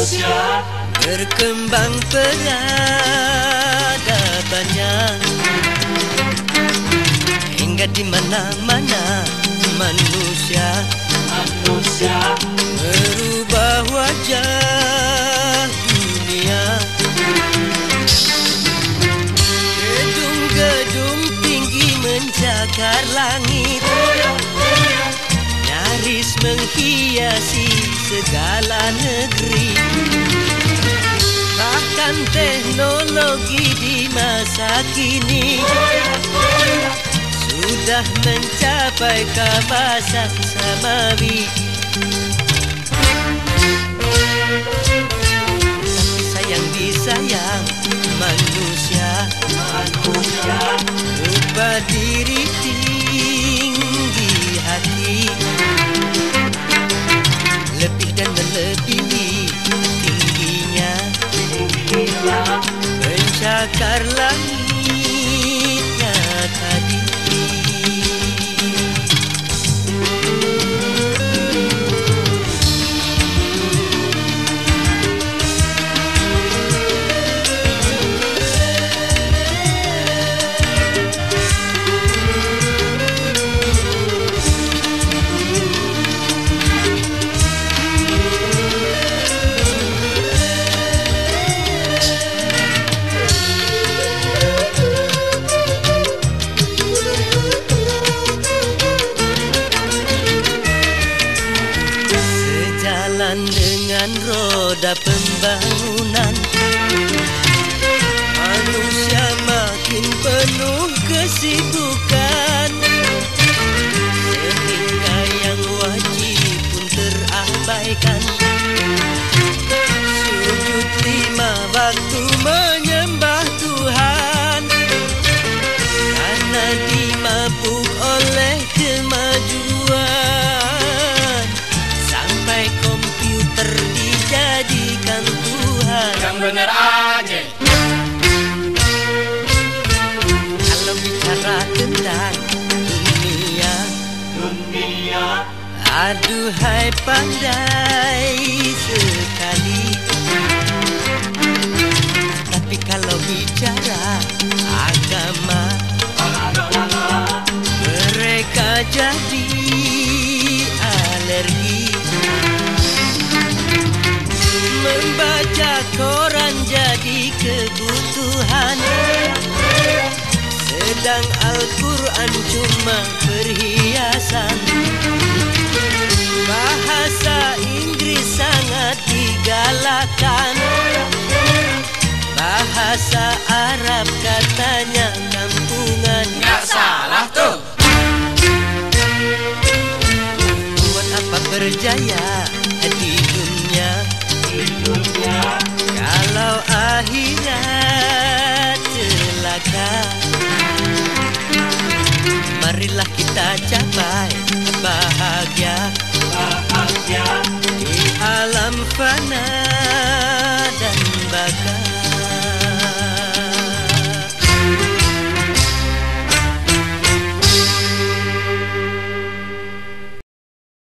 manusia berkembang peradabannya. Hingga di mana-mana manusia. Manusia. Merubah wajah dunia. Gedung-gedung tinggi mencakar langit nyaris menghiasi segala negeri. Bahkan teknologi di masa kini sudah mencapai kawasan samawi. Tapi sayang disayang manusia manusia. Lupa diri mencakar Sejalan dengan roda pembangunan. Manusia makin penuh kesibukan. Sehingga yang wajib pun terabaikan yang benar aja. Kalau bicara tentang dunia dunia. Aduhai pandai sekali. Tapi kalau bicara agama Mereka jadi Membaca koran jadi kebutuhan. Sedang Al-Quran cuma perhiasan. Bahasa Inggris sangat digalakan. Bahasa Arab katanya kampungan. Nggak salah tuh. Buat apa berjaya? Di Akhirat celaka. Marilah kita capai bahagia. Bahagia. Di alam fana